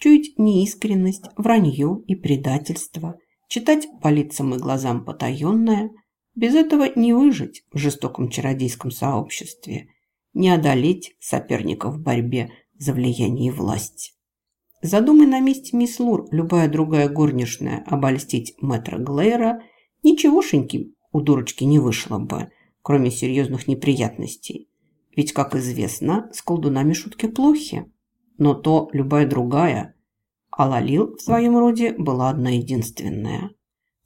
чуять неискренность, вранье и предательство, читать по лицам и глазам потаенное. Без этого не выжить в жестоком чародейском сообществе, не одолеть соперников в борьбе за влияние и власть. Задумай на месте мисс Лур любая другая горничная обольстить мэтра Глэйра, ничегошеньки у дурочки не вышло бы, кроме серьезных неприятностей. Ведь, как известно, с колдунами шутки плохи. Но то любая другая. А Лалил в своем роде была одна единственная.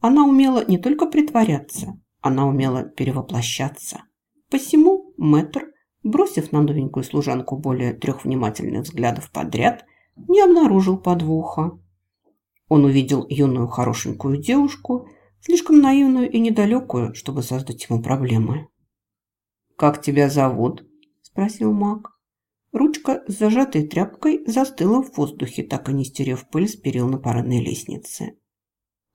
Она умела не только притворяться, она умела перевоплощаться. Посему мэтр, бросив на новенькую служанку более трех внимательных взглядов подряд, не обнаружил подвоха. Он увидел юную хорошенькую девушку, слишком наивную и недалекую, чтобы создать ему проблемы. «Как тебя зовут?» – спросил маг. Ручка с зажатой тряпкой застыла в воздухе, так и не стерев пыль с перил на парадной лестнице.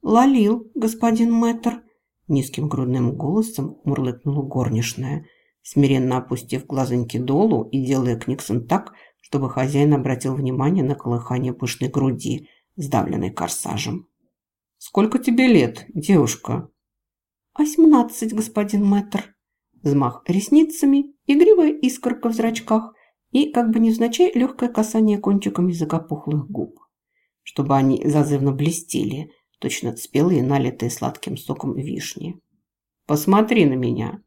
«Лалил, господин мэтр!» – низким грудным голосом мурлыкнула горничная, смиренно опустив глазоньки долу и делая книгсон так, чтобы хозяин обратил внимание на колыхание пышной груди, сдавленной корсажем. «Сколько тебе лет, девушка?» «Восемнадцать, господин мэтр». Взмах ресницами, игривая искорка в зрачках и, как бы невзначай, легкое касание кончиком языка пухлых губ, чтобы они зазывно блестели, точно спелые, налитые сладким соком вишни. «Посмотри на меня!»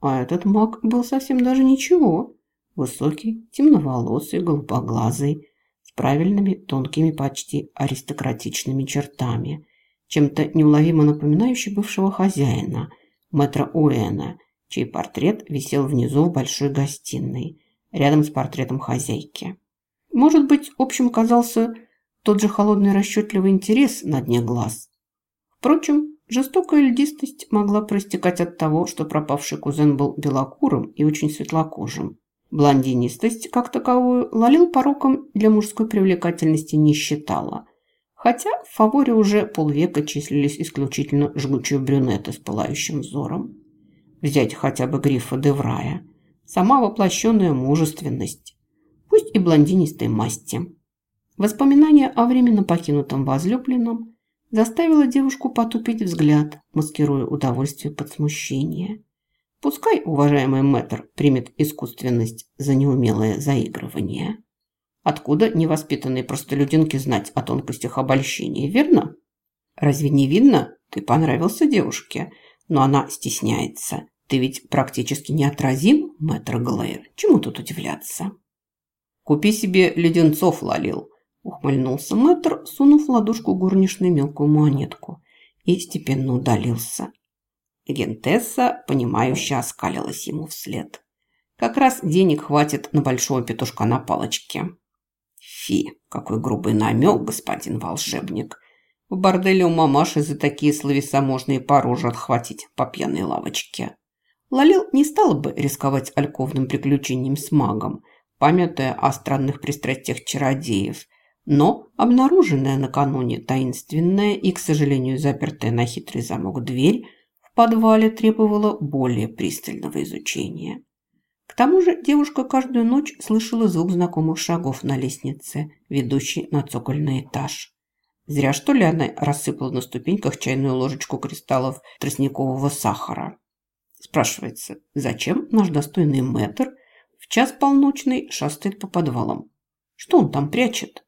А этот маг был совсем даже ничего. Высокий, темноволосый, голубоглазый, с правильными, тонкими, почти аристократичными чертами, чем-то неуловимо напоминающий бывшего хозяина, мэтра Уэна, чей портрет висел внизу в большой гостиной, рядом с портретом хозяйки. Может быть, общим казался тот же холодный расчетливый интерес на дне глаз. Впрочем, жестокая льдистость могла проистекать от того, что пропавший кузен был белокурым и очень светлокожим. Блондинистость, как таковую, Лалил пороком для мужской привлекательности не считала. Хотя в фаворе уже полвека числились исключительно жгучие брюнеты с пылающим взором. Взять хотя бы грифа Деврая. Сама воплощенная мужественность. Пусть и блондинистой масти. Воспоминание о временно покинутом возлюбленном заставило девушку потупить взгляд, маскируя удовольствие под смущение. Пускай уважаемый мэтр примет искусственность за неумелое заигрывание. Откуда невоспитанные простолюдинки знать о тонкостях обольщения, верно? Разве не видно? Ты понравился девушке, но она стесняется. Ты ведь практически неотразим, мэтр Глэйр. Чему тут удивляться? Купи себе леденцов, Лалил, ухмыльнулся мэтр, сунув в ладошку горничной мелкую монетку и степенно удалился. Гентесса, понимающе оскалилась ему вслед. Как раз денег хватит на большого петушка на палочке. Фи, какой грубый намек, господин волшебник. В борделе у мамаши за такие словеса можно и по роже отхватить по пьяной лавочке. Лалил не стала бы рисковать альковным приключением с магом, памятая о странных пристрастиях чародеев, но обнаруженная накануне таинственная и, к сожалению, запертая на хитрый замок дверь подвале требовало более пристального изучения. К тому же девушка каждую ночь слышала звук знакомых шагов на лестнице, ведущей на цокольный этаж. Зря, что ли, она рассыпала на ступеньках чайную ложечку кристаллов тростникового сахара. Спрашивается, зачем наш достойный мэтр в час полночный шастает по подвалам? Что он там прячет?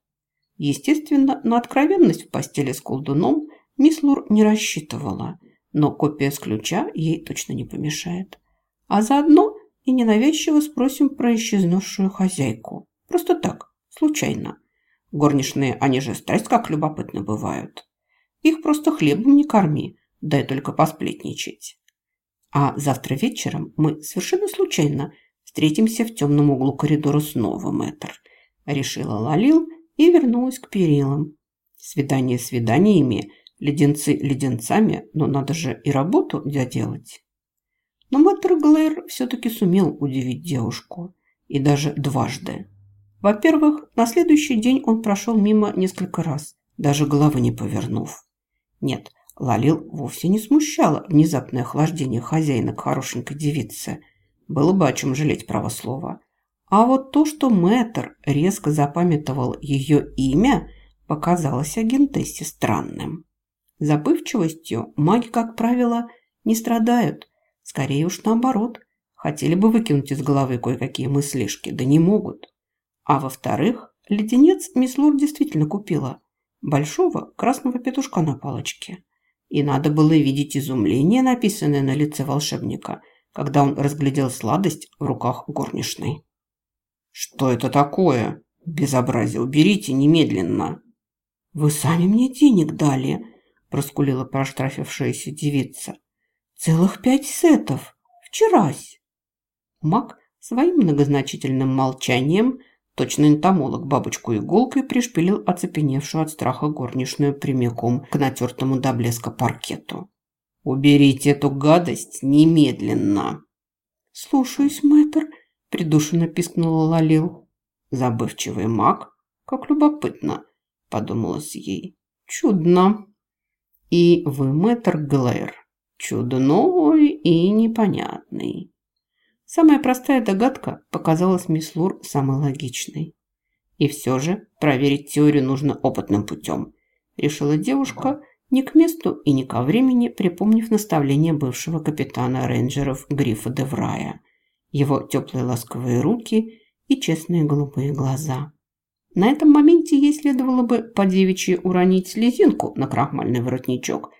Естественно, на откровенность в постели с колдуном мисс Лур не рассчитывала – но копия с ключа ей точно не помешает. А заодно и ненавязчиво спросим про исчезнувшую хозяйку. Просто так, случайно. Горничные, они же страсть как любопытно бывают. Их просто хлебом не корми, дай только посплетничать. А завтра вечером мы совершенно случайно встретимся в темном углу коридора снова, мэтр. Решила Лалил и вернулась к перилам. Свидание свиданиями, Леденцы леденцами, но надо же и работу доделать. Но мэтр Глэйр все-таки сумел удивить девушку. И даже дважды. Во-первых, на следующий день он прошел мимо несколько раз, даже головы не повернув. Нет, Лалил вовсе не смущало внезапное охлаждение хозяина к хорошенькой девице. Было бы о чем жалеть право слова. А вот то, что мэтр резко запамятовал ее имя, показалось агентессе странным. Забывчивостью маги, как правило, не страдают. Скорее уж наоборот. Хотели бы выкинуть из головы кое-какие мыслишки, да не могут. А во-вторых, леденец мисс Лур действительно купила. Большого красного петушка на палочке. И надо было видеть изумление, написанное на лице волшебника, когда он разглядел сладость в руках горничной. «Что это такое? Безобразие! Уберите немедленно!» «Вы сами мне денег дали!» – проскулила проштрафившаяся девица. «Целых пять сетов! Вчерась!» Мак своим многозначительным молчанием Точно энтомолог бабочку иголкой пришпилил оцепеневшую от страха горничную прямиком к натертому до блеска паркету. «Уберите эту гадость немедленно!» «Слушаюсь, мэтр», – придушенно пискнула Лалил. «Забывчивый маг? Как любопытно!» – подумалось ей. «Чудно!» «И вы, мэтр Глэр, чудной и непонятный!» Самая простая догадка показалась мисс Лур самой логичной. И все же проверить теорию нужно опытным путем, решила девушка, не к месту и не ко времени, припомнив наставление бывшего капитана рейнджеров Грифа Деврая, его теплые ласковые руки и честные голубые глаза. На этом моменте ей следовало бы по девичьи уронить слезинку на крахмальный воротничок,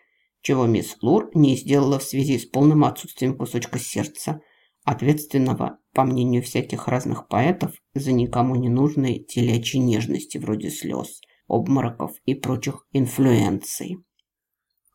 чего мисс Лур не сделала в связи с полным отсутствием кусочка сердца – ответственного, по мнению всяких разных поэтов, за никому не нужные телячьи нежности вроде слез, обмороков и прочих инфлюенций.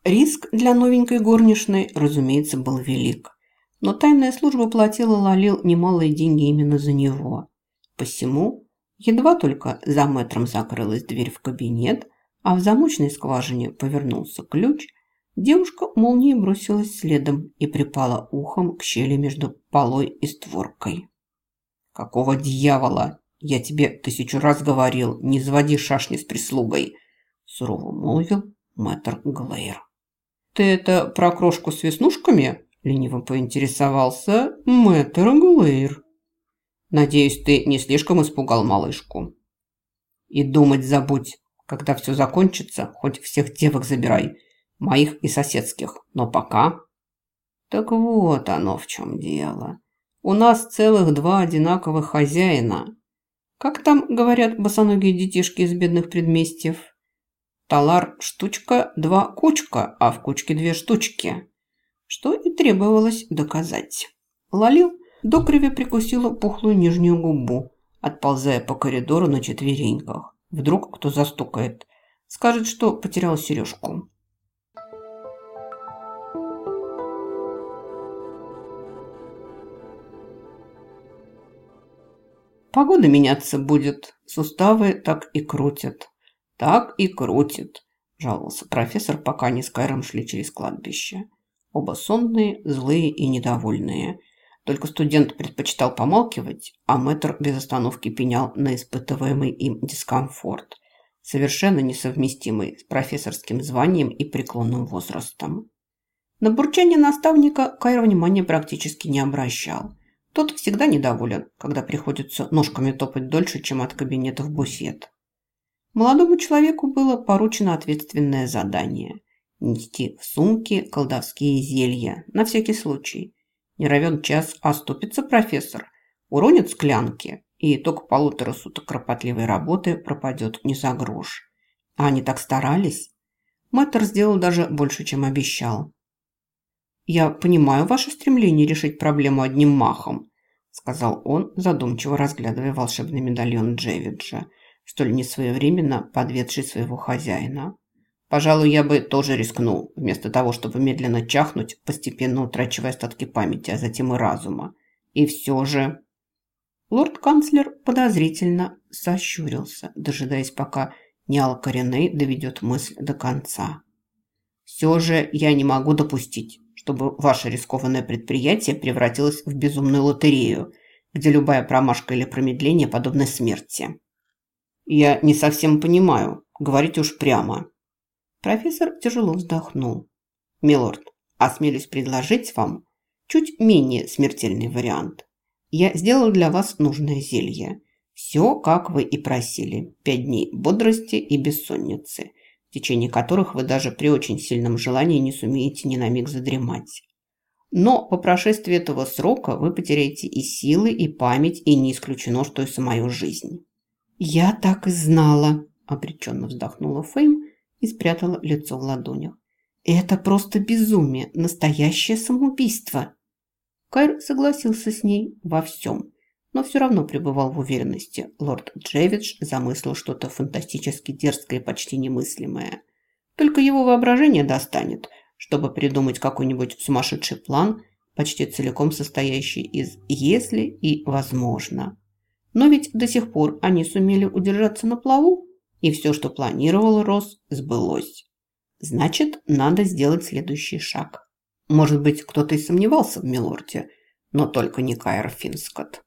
Риск для новенькой горничной, разумеется, был велик. Но тайная служба платила Лалил немалые деньги именно за него. Посему, едва только за метром закрылась дверь в кабинет, а в замочной скважине повернулся ключ – Девушка молнией бросилась следом и припала ухом к щели между полой и створкой. «Какого дьявола? Я тебе тысячу раз говорил, не заводи шашни с прислугой!» сурово молвил мэтр Глэйр. «Ты это про крошку с веснушками?» лениво поинтересовался мэтр Глэйр. «Надеюсь, ты не слишком испугал малышку?» «И думать забудь, когда все закончится, хоть всех девок забирай!» Моих и соседских, но пока... Так вот оно в чем дело. У нас целых два одинаковых хозяина. Как там говорят босоногие детишки из бедных предместьев? Талар штучка, два кучка, а в кучке две штучки. Что и требовалось доказать. Лалил до крови прикусила пухлую нижнюю губу, отползая по коридору на четвереньках. Вдруг кто застукает. Скажет, что потерял сережку. Погода меняться будет, суставы так и крутят. Так и крутит, жаловался профессор, пока они с Кайром шли через кладбище. Оба сонные, злые и недовольные. Только студент предпочитал помалкивать, а мэтр без остановки пенял на испытываемый им дискомфорт, совершенно несовместимый с профессорским званием и преклонным возрастом. На бурчание наставника Кайр внимания практически не обращал – тот всегда недоволен, когда приходится ножками топать дольше, чем от кабинета в бусет. Молодому человеку было поручено ответственное задание – нести в сумке колдовские зелья, на всякий случай. Не равен час оступится профессор, уронит склянки, и итог полутора суток кропотливой работы пропадет не за грош. А они так старались. Мэтр сделал даже больше, чем обещал. «Я понимаю ваше стремление решить проблему одним махом», сказал он, задумчиво разглядывая волшебный медальон Джевиджа, столь несвоевременно подведший своего хозяина. «Пожалуй, я бы тоже рискнул, вместо того, чтобы медленно чахнуть, постепенно утрачивая остатки памяти, а затем и разума. И все же...» Лорд-канцлер подозрительно сощурился, дожидаясь, пока Ниалка Реней доведет мысль до конца. «Все же я не могу допустить, чтобы ваше рискованное предприятие превратилось в безумную лотерею, где любая промашка или промедление подобны смерти. Я не совсем понимаю, говорите уж прямо. Профессор тяжело вздохнул. Милорд, осмелюсь предложить вам чуть менее смертельный вариант. я сделал для вас нужное зелье. Все, как вы и просили. Пять дней бодрости и бессонницы, течение которых вы даже при очень сильном желании не сумеете ни на миг задремать. Но по прошествии этого срока вы потеряете и силы, и память, и не исключено, что и самую жизнь. «Я так и знала», – обреченно вздохнула Фейм и спрятала лицо в ладонях. «Это просто безумие, настоящее самоубийство». Кайр согласился с ней во всем, но все равно пребывал в уверенности. Лорд Джевидж замыслил что-то фантастически дерзкое и почти немыслимое. Только его воображение достанет – чтобы придумать какой-нибудь сумасшедший план, почти целиком состоящий из «если» и «возможно». Но ведь до сих пор они сумели удержаться на плаву, и все, что планировал Рос, сбылось. Значит, надо сделать следующий шаг. Может быть, кто-то и сомневался в Милорде, но только не Кайр Финскотт.